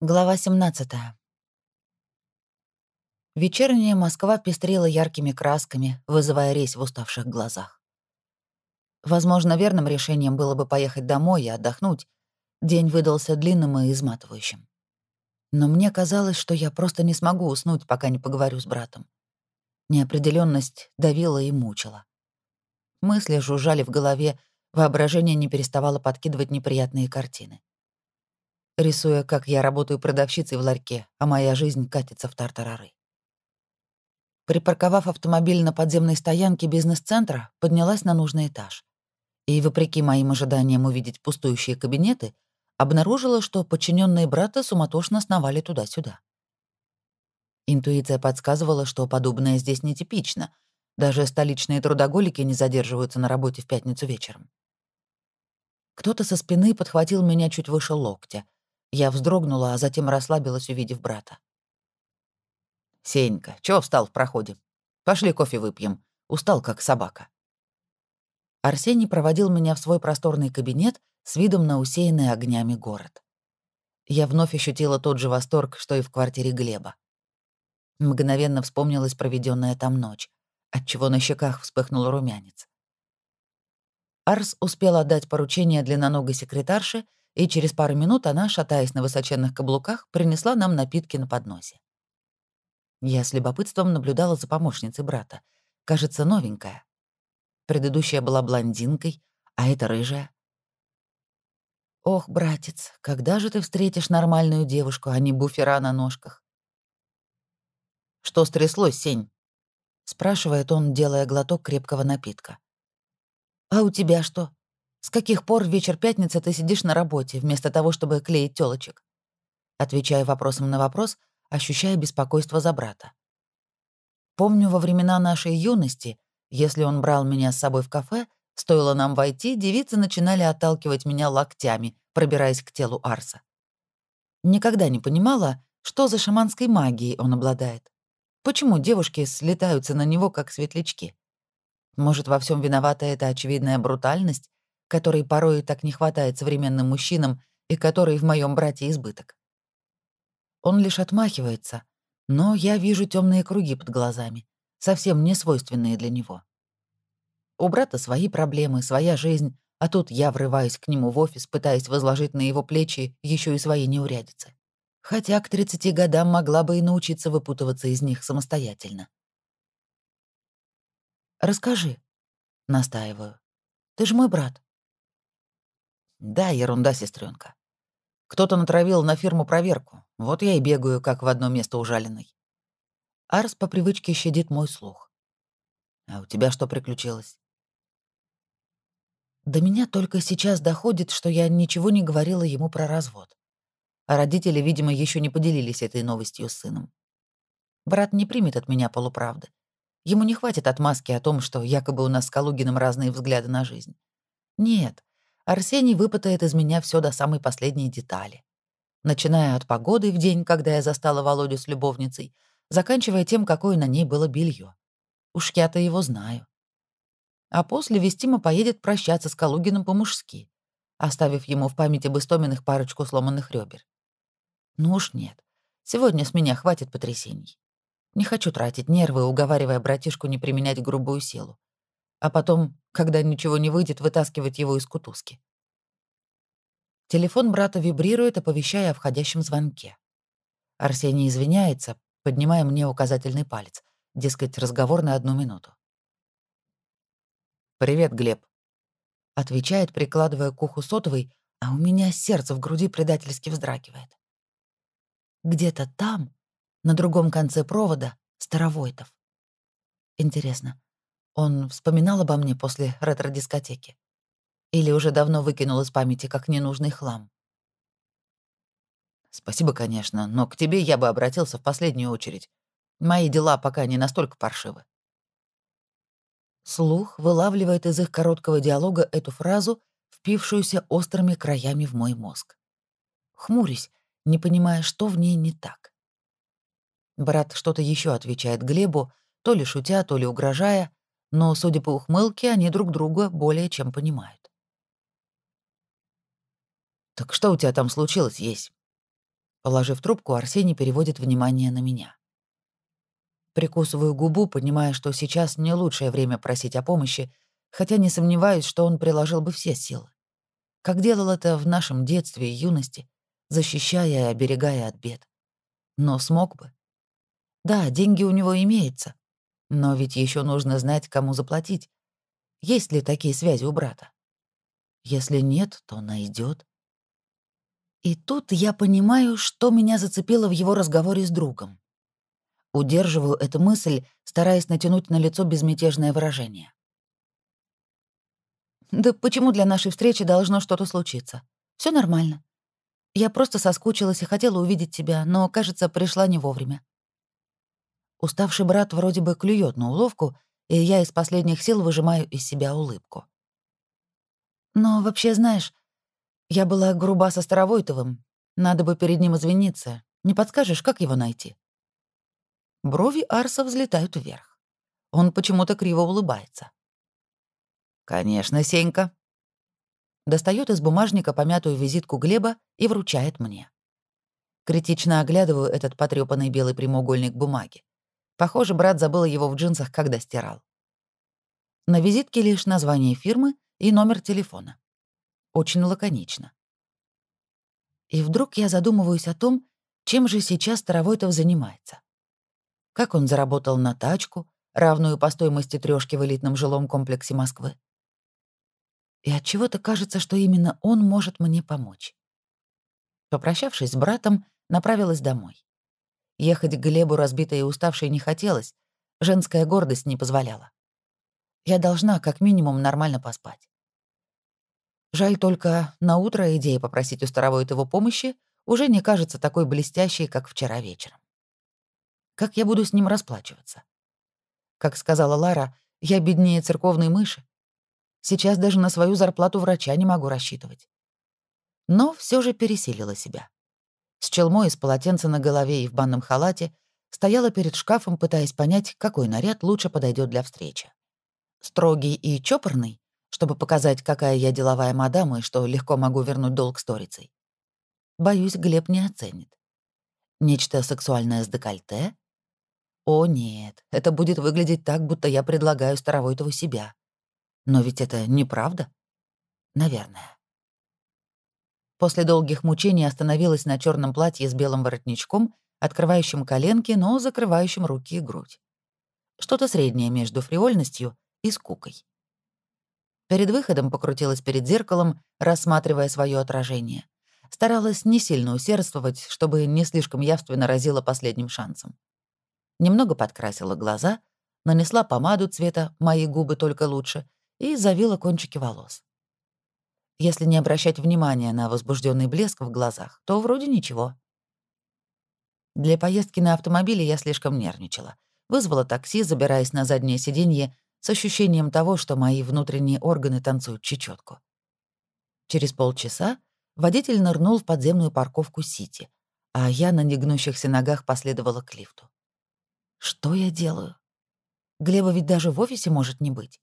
Глава 17. Вечерняя Москва пестрела яркими красками, вызывая резь в уставших глазах. Возможно, верным решением было бы поехать домой и отдохнуть. День выдался длинным и изматывающим. Но мне казалось, что я просто не смогу уснуть, пока не поговорю с братом. Неопределенность давила и мучила. Мысли жужжали в голове, воображение не переставало подкидывать неприятные картины рисуя, как я работаю продавщицей в ларьке, а моя жизнь катится в тартарары. Припарковав автомобиль на подземной стоянке бизнес-центра, поднялась на нужный этаж. И, вопреки моим ожиданиям увидеть пустующие кабинеты, обнаружила, что подчиненные брата суматошно сновали туда-сюда. Интуиция подсказывала, что подобное здесь нетипично. Даже столичные трудоголики не задерживаются на работе в пятницу вечером. Кто-то со спины подхватил меня чуть выше локтя, я вздрогнула, а затем расслабилась, увидев брата. «Сенька, чего встал в проходе? Пошли кофе выпьем. Устал, как собака». Арсений проводил меня в свой просторный кабинет с видом на усеянный огнями город. Я вновь ощутила тот же восторг, что и в квартире Глеба. Мгновенно вспомнилась проведенная там ночь, отчего на щеках вспыхнул румянец. Арс успел отдать поручение длинноногой секретарше и через пару минут она, шатаясь на высоченных каблуках, принесла нам напитки на подносе. Я с любопытством наблюдала за помощницей брата. Кажется, новенькая. Предыдущая была блондинкой, а эта рыжая. «Ох, братец, когда же ты встретишь нормальную девушку, а не буфера на ножках?» «Что стряслось, Сень?» — спрашивает он, делая глоток крепкого напитка. «А у тебя что?» С каких пор вечер пятницы ты сидишь на работе, вместо того, чтобы клеить тёлочек? Отвечаю вопросом на вопрос, ощущая беспокойство за брата. Помню, во времена нашей юности, если он брал меня с собой в кафе, стоило нам войти, девицы начинали отталкивать меня локтями, пробираясь к телу Арса. Никогда не понимала, что за шаманской магией он обладает. Почему девушки слетаются на него, как светлячки? Может, во всем виновата эта очевидная брутальность, которой порой так не хватает современным мужчинам и которой в моем брате избыток. Он лишь отмахивается, но я вижу темные круги под глазами, совсем не свойственные для него. У брата свои проблемы, своя жизнь, а тут я врываюсь к нему в офис, пытаясь возложить на его плечи еще и свои неурядицы. Хотя к 30 годам могла бы и научиться выпутываться из них самостоятельно. «Расскажи», — настаиваю. «Ты же мой брат. Да, ерунда, сестренка. Кто-то натравил на фирму проверку. Вот я и бегаю, как в одно место ужаленный. Арс по привычке щадит мой слух. А у тебя что приключилось? До меня только сейчас доходит, что я ничего не говорила ему про развод. А родители, видимо, еще не поделились этой новостью с сыном. Брат не примет от меня полуправды. Ему не хватит отмазки о том, что якобы у нас с Калугиным разные взгляды на жизнь. Нет, Арсений выпытает из меня все до самой последней детали. Начиная от погоды в день, когда я застала Володю с любовницей, заканчивая тем, какое на ней было белье. Уж я-то его знаю. А после Вестима поедет прощаться с Калугиным по-мужски, оставив ему в памяти об Истоминых парочку сломанных ребер. Ну уж нет. Сегодня с меня хватит потрясений. Не хочу тратить нервы, уговаривая братишку не применять грубую силу а потом, когда ничего не выйдет, вытаскивать его из кутузки. Телефон брата вибрирует, оповещая о входящем звонке. Арсений извиняется, поднимая мне указательный палец, дескать, разговор на одну минуту. «Привет, Глеб», — отвечает, прикладывая к уху сотовый, а у меня сердце в груди предательски вздрагивает. Где-то там, на другом конце провода, Старовойтов. Интересно, он вспоминал обо мне после ретро-дискотеки? Или уже давно выкинул из памяти как ненужный хлам? Спасибо, конечно, но к тебе я бы обратился в последнюю очередь. Мои дела пока не настолько паршивы. Слух вылавливает из их короткого диалога эту фразу, впившуюся острыми краями в мой мозг. Хмурюсь, не понимая, что в ней не так. Брат что-то еще отвечает Глебу, то ли шутя, то ли угрожая, но, судя по ухмылке, они друг друга более чем понимают. «Так что у тебя там случилось, есть?» Положив трубку, Арсений переводит внимание на меня. Прикусываю губу, понимая, что сейчас не лучшее время просить о помощи, хотя не сомневаюсь, что он приложил бы все силы. Как делал это в нашем детстве и юности, защищая и оберегая от бед. Но смог бы. Да, деньги у него имеются, но ведь еще нужно знать, кому заплатить. Есть ли такие связи у брата? Если нет, то найдет. И тут я понимаю, что меня зацепило в его разговоре с другом. Удерживаю эту мысль, стараясь натянуть на лицо безмятежное выражение. «Да почему для нашей встречи должно что-то случиться? Все нормально. Я просто соскучилась и хотела увидеть тебя, но, кажется, пришла не вовремя». Уставший брат вроде бы клюет на уловку, и я из последних сил выжимаю из себя улыбку. «Но вообще, знаешь, я была груба со Старовойтовым. Надо бы перед ним извиниться. Не подскажешь, как его найти?» Брови Арса взлетают вверх. Он почему-то криво улыбается. «Конечно, Сенька». Достает из бумажника помятую визитку Глеба и вручает мне. Критично оглядываю этот потрёпанный белый прямоугольник бумаги. Похоже, брат забыл его в джинсах, когда стирал. На визитке лишь название фирмы и номер телефона. Очень лаконично. И вдруг я задумываюсь о том, чем же сейчас Старовойтов занимается как он заработал на тачку, равную по стоимости трёшки в элитном жилом комплексе Москвы. И от чего то кажется, что именно он может мне помочь. Попрощавшись с братом, направилась домой. Ехать к Глебу разбитой и уставшей не хотелось, женская гордость не позволяла. Я должна как минимум нормально поспать. Жаль только, на утро идея попросить у Старовойтова помощи уже не кажется такой блестящей, как вчера вечером. Как я буду с ним расплачиваться? Как сказала Лара, я беднее церковной мыши. Сейчас даже на свою зарплату врача не могу рассчитывать. Но все же пересилила себя. С челмой из полотенца на голове и в банном халате стояла перед шкафом, пытаясь понять, какой наряд лучше подойдет для встречи. Строгий и чопорный, чтобы показать, какая я деловая мадам и что легко могу вернуть долг сторицей. Боюсь, Глеб не оценит. Нечто сексуальное с декольте о нет, это будет выглядеть так, будто я предлагаю Старовойтову себя. Но ведь это неправда. Наверное. После долгих мучений остановилась на черном платье с белым воротничком, открывающим коленки, но закрывающим руки и грудь. Что-то среднее между фривольностью и скукой. Перед выходом покрутилась перед зеркалом, рассматривая свое отражение. Старалась не сильно усердствовать, чтобы не слишком явственно разила последним шансом немного подкрасила глаза, нанесла помаду цвета «Мои губы только лучше» и завила кончики волос. Если не обращать внимания на возбужденный блеск в глазах, то вроде ничего. Для поездки на автомобиле я слишком нервничала. Вызвала такси, забираясь на заднее сиденье с ощущением того, что мои внутренние органы танцуют чечетку. Через полчаса водитель нырнул в подземную парковку Сити, а я на негнущихся ногах последовала к лифту. Что я делаю? Глеба ведь даже в офисе может не быть.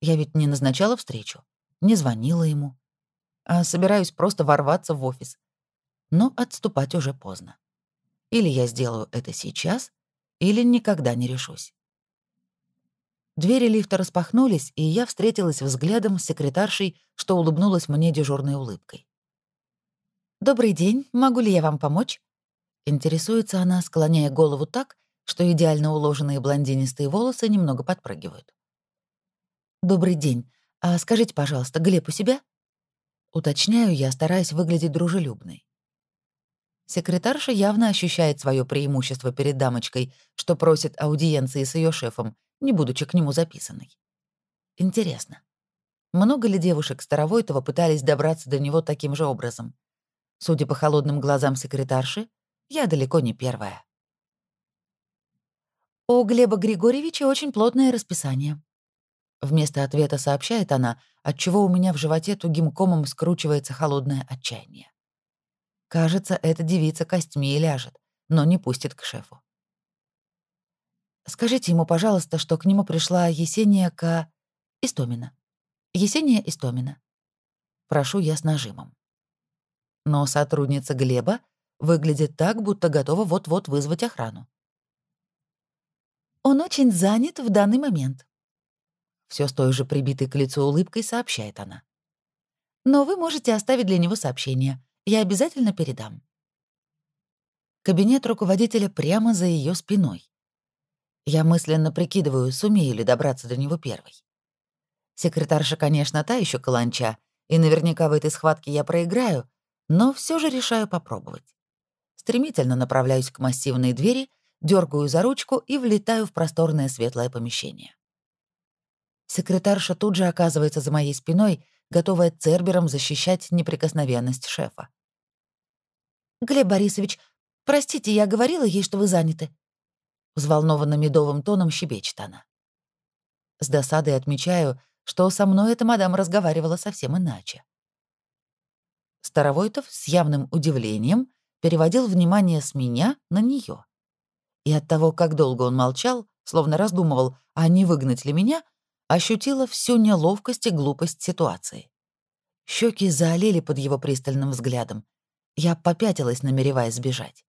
Я ведь не назначала встречу, не звонила ему, а собираюсь просто ворваться в офис. Но отступать уже поздно. Или я сделаю это сейчас, или никогда не решусь. Двери лифта распахнулись, и я встретилась взглядом с секретаршей, что улыбнулась мне дежурной улыбкой. «Добрый день, могу ли я вам помочь?» Интересуется она, склоняя голову так, что идеально уложенные блондинистые волосы немного подпрыгивают. «Добрый день. А скажите, пожалуйста, Глеб у себя?» Уточняю я, стараясь выглядеть дружелюбной. Секретарша явно ощущает свое преимущество перед дамочкой, что просит аудиенции с ее шефом, не будучи к нему записанной. Интересно, много ли девушек Старовойтова пытались добраться до него таким же образом? Судя по холодным глазам секретарши, я далеко не первая. «У Глеба Григорьевича очень плотное расписание». Вместо ответа сообщает она, отчего у меня в животе тугим комом скручивается холодное отчаяние. Кажется, эта девица костьми ляжет, но не пустит к шефу. Скажите ему, пожалуйста, что к нему пришла Есения К. Истомина. Есения Истомина. Прошу я с нажимом. Но сотрудница Глеба Выглядит так, будто готова вот-вот вызвать охрану. Он очень занят в данный момент. Все с той же прибитой к лицу улыбкой сообщает она. Но вы можете оставить для него сообщение. Я обязательно передам. Кабинет руководителя прямо за ее спиной. Я мысленно прикидываю, сумею ли добраться до него первой. Секретарша, конечно, та еще каланча, и наверняка в этой схватке я проиграю, но все же решаю попробовать. Стремительно направляюсь к массивной двери, дергаю за ручку и влетаю в просторное светлое помещение. Секретарша тут же оказывается за моей спиной, готовая цербером защищать неприкосновенность шефа. «Глеб Борисович, простите, я говорила ей, что вы заняты?» Взволнованно медовым тоном щебечет она. С досадой отмечаю, что со мной эта мадам разговаривала совсем иначе. Старовойтов с явным удивлением переводил внимание с меня на нее. И от того, как долго он молчал, словно раздумывал, а не выгнать ли меня, ощутила всю неловкость и глупость ситуации. Щеки заолели под его пристальным взглядом. Я попятилась, намереваясь сбежать.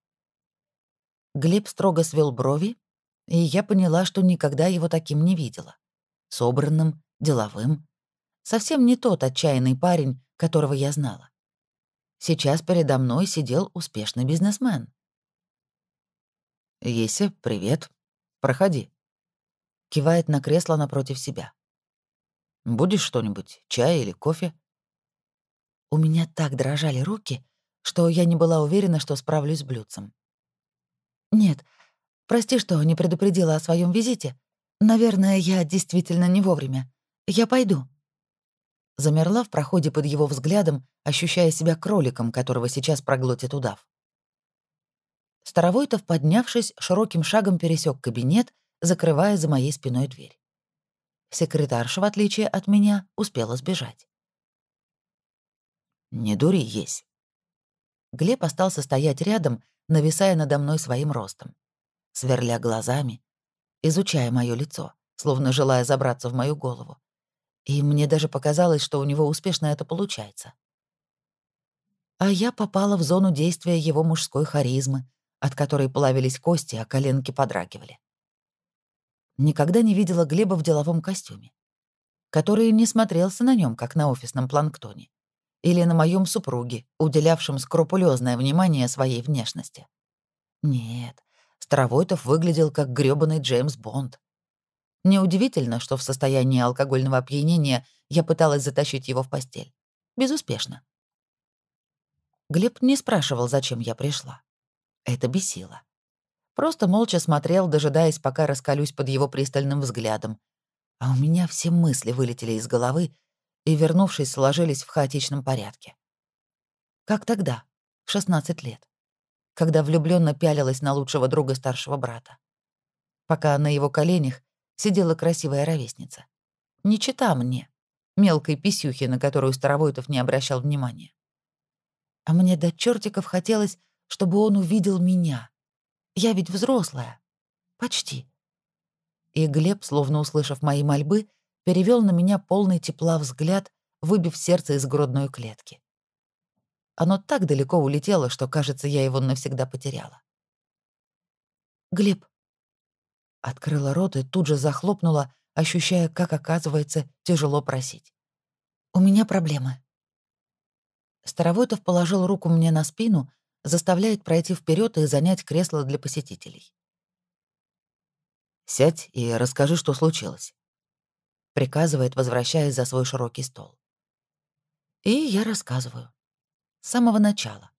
Глеб строго свел брови, и я поняла, что никогда его таким не видела. Собранным, деловым. Совсем не тот отчаянный парень, которого я знала. Сейчас передо мной сидел успешный бизнесмен. «Еся, привет. Проходи», кивает на кресло напротив себя. «Будешь что-нибудь? Чай или кофе?» У меня так дрожали руки, что я не была уверена, что справлюсь с блюдцем. «Нет, прости, что не предупредила о своем визите. Наверное, я действительно не вовремя. Я пойду». Замерла в проходе под его взглядом, ощущая себя кроликом, которого сейчас проглотит удав. Старовойтов, поднявшись, широким шагом пересек кабинет закрывая за моей спиной дверь. Секретарша, в отличие от меня, успела сбежать. «Не дури, есть». Глеб остался стоять рядом, нависая надо мной своим ростом, сверля глазами, изучая мое лицо, словно желая забраться в мою голову. И мне даже показалось, что у него успешно это получается. А я попала в зону действия его мужской харизмы, от которой плавились кости, а коленки подрагивали никогда не видела Глеба в деловом костюме, который не смотрелся на нем, как на офисном планктоне, или на моем супруге, уделявшем скрупулезное внимание своей внешности. Нет, Старовойтов выглядел как грёбаный Джеймс Бонд. Неудивительно, что в состоянии алкогольного опьянения я пыталась затащить его в постель. Безуспешно. Глеб не спрашивал, зачем я пришла. Это бесило. Просто молча смотрел, дожидаясь, пока раскалюсь под его пристальным взглядом. А у меня все мысли вылетели из головы и, вернувшись, сложились в хаотичном порядке. Как тогда, в 16 лет, когда влюбленно пялилась на лучшего друга старшего брата. Пока на его коленях сидела красивая ровесница. Не чита мне, мелкой писюхи, на которую Старовойтов не обращал внимания. А мне до чертиков хотелось, чтобы он увидел меня, я ведь взрослая. Почти. И Глеб, словно услышав мои мольбы, перевел на меня полный тепла взгляд, выбив сердце из грудной клетки. Оно так далеко улетело, что, кажется, я его навсегда потеряла. «Глеб». Открыла рот и тут же захлопнула, ощущая, как, оказывается, тяжело просить. «У меня проблемы». Старовойтов положил руку мне на спину, заставляет пройти вперед и занять кресло для посетителей. «Сядь и расскажи, что случилось», — приказывает, возвращаясь за свой широкий стол. И я рассказываю. С самого начала.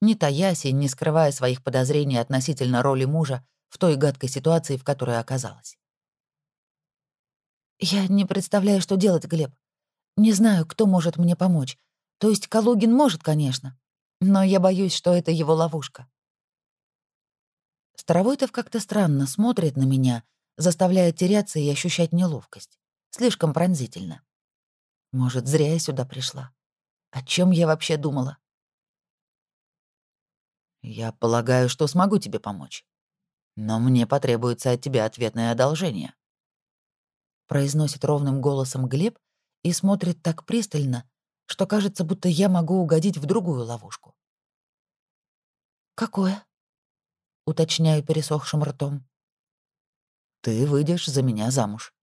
Не таясь и не скрывая своих подозрений относительно роли мужа в той гадкой ситуации, в которой оказалась. «Я не представляю, что делать, Глеб. Не знаю, кто может мне помочь. То есть Калугин может, конечно. Но я боюсь, что это его ловушка. Старовойтов как-то странно смотрит на меня, заставляя теряться и ощущать неловкость. Слишком пронзительно. Может, зря я сюда пришла. О чем я вообще думала? Я полагаю, что смогу тебе помочь. Но мне потребуется от тебя ответное одолжение. Произносит ровным голосом Глеб и смотрит так пристально, что кажется, будто я могу угодить в другую ловушку. «Какое?» — уточняю пересохшим ртом. «Ты выйдешь за меня замуж».